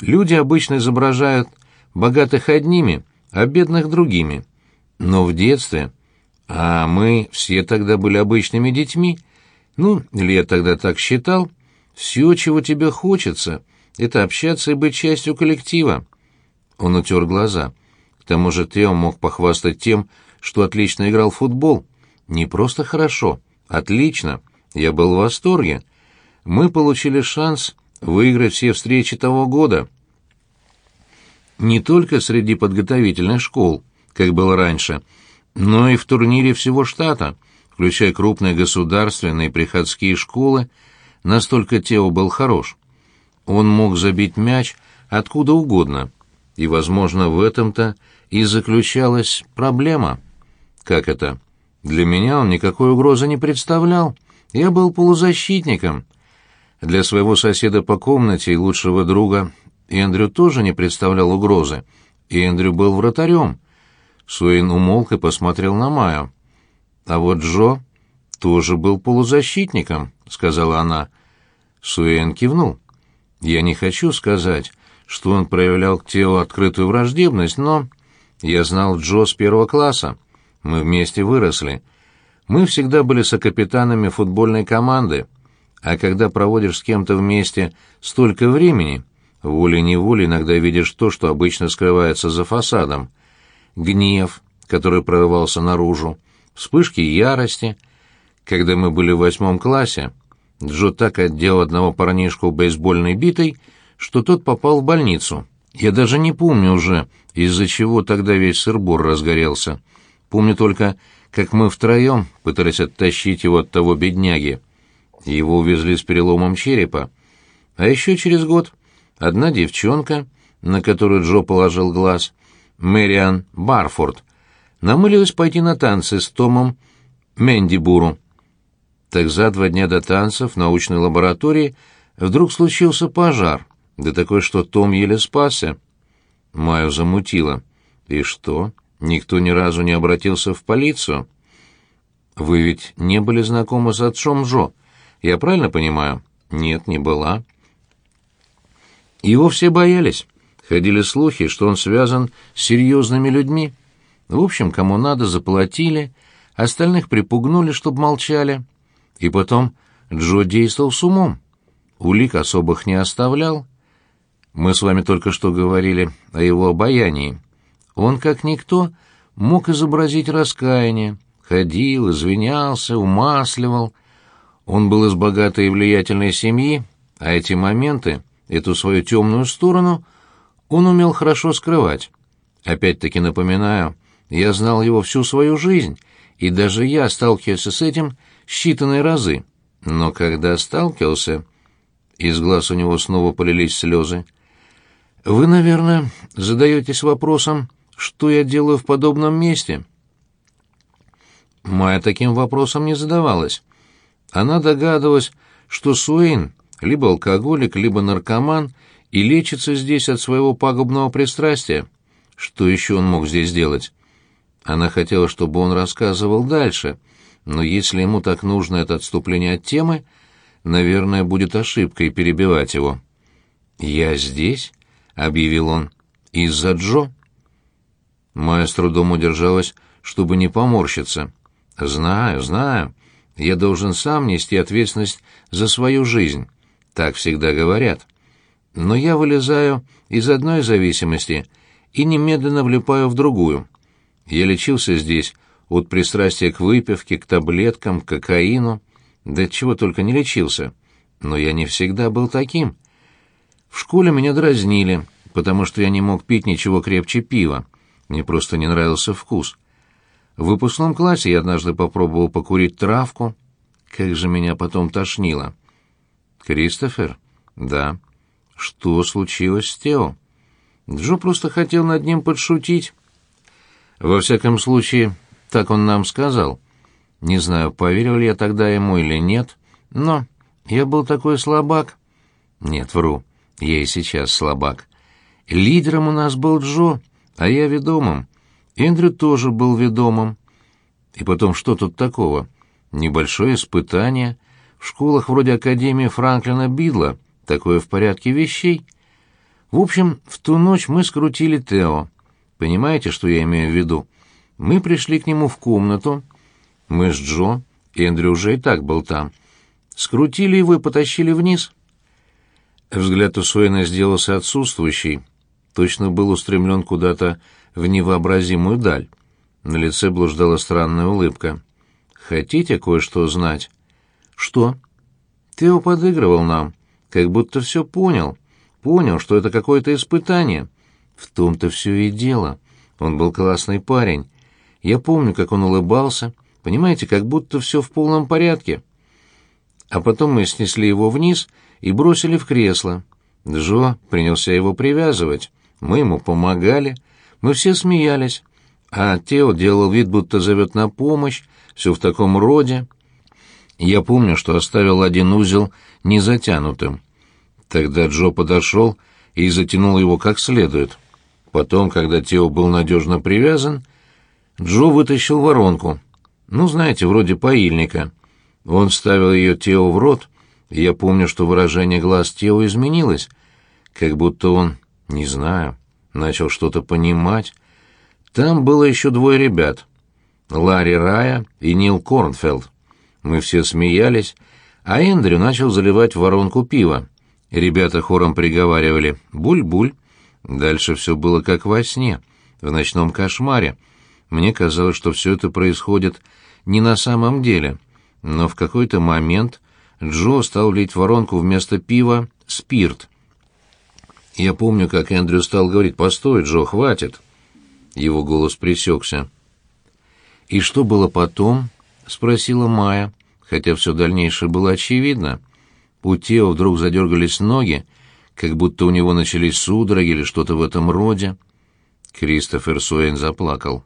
Люди обычно изображают богатых одними, а бедных другими. Но в детстве... А мы все тогда были обычными детьми. Ну, или я тогда так считал. Все, чего тебе хочется, это общаться и быть частью коллектива. Он утер глаза. К тому же Тео мог похвастать тем, что отлично играл в футбол. Не просто хорошо, отлично. Я был в восторге. Мы получили шанс выиграть все встречи того года не только среди подготовительных школ, как было раньше, но и в турнире всего штата, включая крупные государственные приходские школы, настолько Тео был хорош. Он мог забить мяч откуда угодно, и, возможно, в этом-то и заключалась проблема. Как это? Для меня он никакой угрозы не представлял. Я был полузащитником. Для своего соседа по комнате и лучшего друга Эндрю тоже не представлял угрозы. И Эндрю был вратарем. Суин умолк и посмотрел на Майю. «А вот Джо тоже был полузащитником», — сказала она. Суэн кивнул. «Я не хочу сказать, что он проявлял к Тео открытую враждебность, но я знал Джо с первого класса. Мы вместе выросли. Мы всегда были сокапитанами футбольной команды, а когда проводишь с кем-то вместе столько времени, Волей-неволей иногда видишь то, что обычно скрывается за фасадом. Гнев, который прорывался наружу, вспышки ярости. Когда мы были в восьмом классе, Джо так отдел одного парнишку бейсбольной битой, что тот попал в больницу. Я даже не помню уже, из-за чего тогда весь сырбор разгорелся. Помню только, как мы втроем пытались оттащить его от того бедняги. Его увезли с переломом черепа. А еще через год Одна девчонка, на которую Джо положил глаз, Мэриан Барфорд, намылилась пойти на танцы с Томом Мендибуру. Так за два дня до танцев в научной лаборатории вдруг случился пожар, да такой, что Том еле спасся. Майю замутило. И что? Никто ни разу не обратился в полицию? Вы ведь не были знакомы с отцом Джо, я правильно понимаю? Нет, не была. Его все боялись. Ходили слухи, что он связан с серьезными людьми. В общем, кому надо, заплатили, остальных припугнули, чтоб молчали. И потом Джо действовал с умом. Улик особых не оставлял. Мы с вами только что говорили о его обаянии. Он, как никто, мог изобразить раскаяние. Ходил, извинялся, умасливал. Он был из богатой и влиятельной семьи, а эти моменты Эту свою темную сторону он умел хорошо скрывать. Опять-таки напоминаю, я знал его всю свою жизнь, и даже я сталкивался с этим считанные разы. Но когда сталкивался, из глаз у него снова полились слезы. Вы, наверное, задаетесь вопросом, что я делаю в подобном месте? Майя таким вопросом не задавалась. Она догадывалась, что Суэйн либо алкоголик, либо наркоман, и лечится здесь от своего пагубного пристрастия. Что еще он мог здесь делать? Она хотела, чтобы он рассказывал дальше, но если ему так нужно это отступление от темы, наверное, будет ошибкой перебивать его. «Я здесь?» — объявил он. «Из-за Джо?» Майя с удержалась, чтобы не поморщиться. «Знаю, знаю. Я должен сам нести ответственность за свою жизнь. Так всегда говорят. Но я вылезаю из одной зависимости и немедленно влипаю в другую. Я лечился здесь от пристрастия к выпивке, к таблеткам, к кокаину, да чего только не лечился. Но я не всегда был таким. В школе меня дразнили, потому что я не мог пить ничего крепче пива. Мне просто не нравился вкус. В выпускном классе я однажды попробовал покурить травку. Как же меня потом тошнило. «Кристофер?» «Да». «Что случилось с Тео?» Джо просто хотел над ним подшутить. Во всяком случае, так он нам сказал. Не знаю, поверил ли я тогда ему или нет, но я был такой слабак. Нет, вру, я и сейчас слабак. Лидером у нас был Джо, а я ведомым. Эндрю тоже был ведомым. И потом, что тут такого? Небольшое испытание — в школах вроде Академии Франклина Бидла такое в порядке вещей. В общем, в ту ночь мы скрутили Тео. Понимаете, что я имею в виду? Мы пришли к нему в комнату. Мы с Джо, Эндрю уже и так был там. Скрутили его и потащили вниз. Взгляд у Суэна сделался отсутствующий. Точно был устремлен куда-то в невообразимую даль. На лице блуждала странная улыбка. «Хотите кое-что знать?» «Что?» «Тео подыгрывал нам, как будто все понял. Понял, что это какое-то испытание. В том-то все и дело. Он был классный парень. Я помню, как он улыбался. Понимаете, как будто все в полном порядке. А потом мы снесли его вниз и бросили в кресло. Джо принялся его привязывать. Мы ему помогали. Мы все смеялись а Тео делал вид, будто зовет на помощь, все в таком роде. Я помню, что оставил один узел незатянутым. Тогда Джо подошел и затянул его как следует. Потом, когда Тео был надежно привязан, Джо вытащил воронку. Ну, знаете, вроде паильника. Он вставил ее Тео в рот, и я помню, что выражение глаз Тео изменилось, как будто он, не знаю, начал что-то понимать, там было еще двое ребят. Ларри Рая и Нил Корнфелд. Мы все смеялись, а Эндрю начал заливать в воронку пива. Ребята хором приговаривали «буль-буль». Дальше все было как во сне, в ночном кошмаре. Мне казалось, что все это происходит не на самом деле, но в какой-то момент Джо стал лить в воронку вместо пива спирт. Я помню, как Эндрю стал говорить «Постой, Джо, хватит». Его голос пресекся. «И что было потом?» — спросила Майя, хотя все дальнейшее было очевидно. У Тео вдруг задергались ноги, как будто у него начались судороги или что-то в этом роде. Кристофер Суэйн заплакал.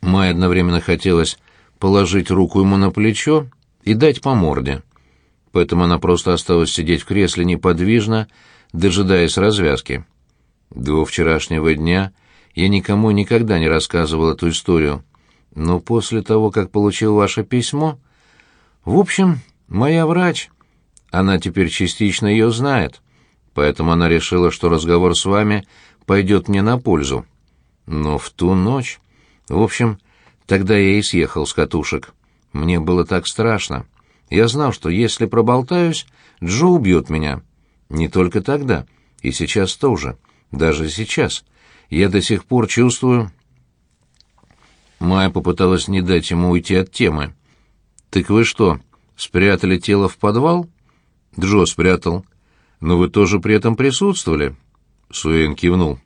Майе одновременно хотелось положить руку ему на плечо и дать по морде. Поэтому она просто осталась сидеть в кресле неподвижно, дожидаясь развязки. До вчерашнего дня я никому никогда не рассказывал эту историю, но после того, как получил ваше письмо... В общем, моя врач, она теперь частично ее знает, поэтому она решила, что разговор с вами пойдет мне на пользу. Но в ту ночь... В общем, тогда я и съехал с катушек. Мне было так страшно. Я знал, что если проболтаюсь, Джо убьет меня. Не только тогда, и сейчас тоже. Даже сейчас. Я до сих пор чувствую... Майя попыталась не дать ему уйти от темы. «Так вы что, спрятали тело в подвал?» «Джо спрятал. Но вы тоже при этом присутствовали?» Суэн кивнул.